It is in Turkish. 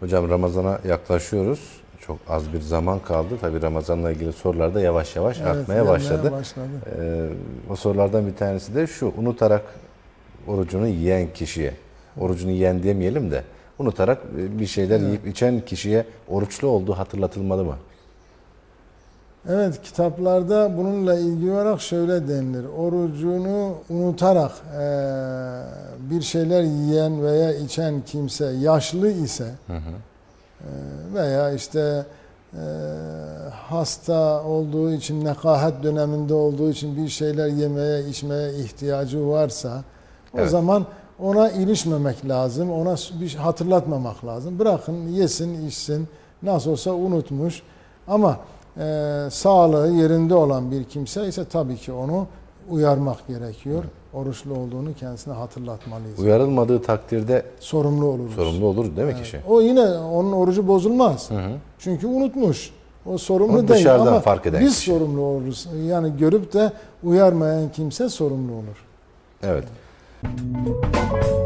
Hocam Ramazan'a yaklaşıyoruz. Çok az bir zaman kaldı. Tabii Ramazan'la ilgili sorular da yavaş yavaş Evet, artmaya başladı. başladı. Ee, o sorulardan bir tanesi de şu. Unutarak orucunu yiyen kişiye, orucunu yiyen demeyelim de unutarak e, bir şeyler yiyip içen kişiye oruçlu olduğu hatırlatılmalı mı? Evet kitaplarda bununla ilgili olarak şöyle denilir. Orucunu unutarak eee, bir şeyler yiyen veya içen kimse yaşlı ise eee, veya işte eee, hasta olduğu için nekahat döneminde olduğu için bir şeyler yemeye içmeye ihtiyacı varsa o Evet. zaman ona ilişmemek lazım. Ona bir şey hatırlatmamak lazım. Bırakın yesin içsin nasıl olsa unutmuş ama e, sağlığı yerinde olan bir kimse ise tabii ki onu uyarmak gerekiyor. Oruçlu olduğunu kendisine hatırlatmalıyız. Uyarılmadığı takdirde Sorumlu oluruz. sorumlu olur değil mi kişi? O yine onun orucu bozulmaz. Çünkü unutmuş. O sorumlu Onu değil ama fark eden biz kişi. sorumlu oluruz. Yani görüp de uyarmayan kimse sorumlu olur. Evet. Thank you.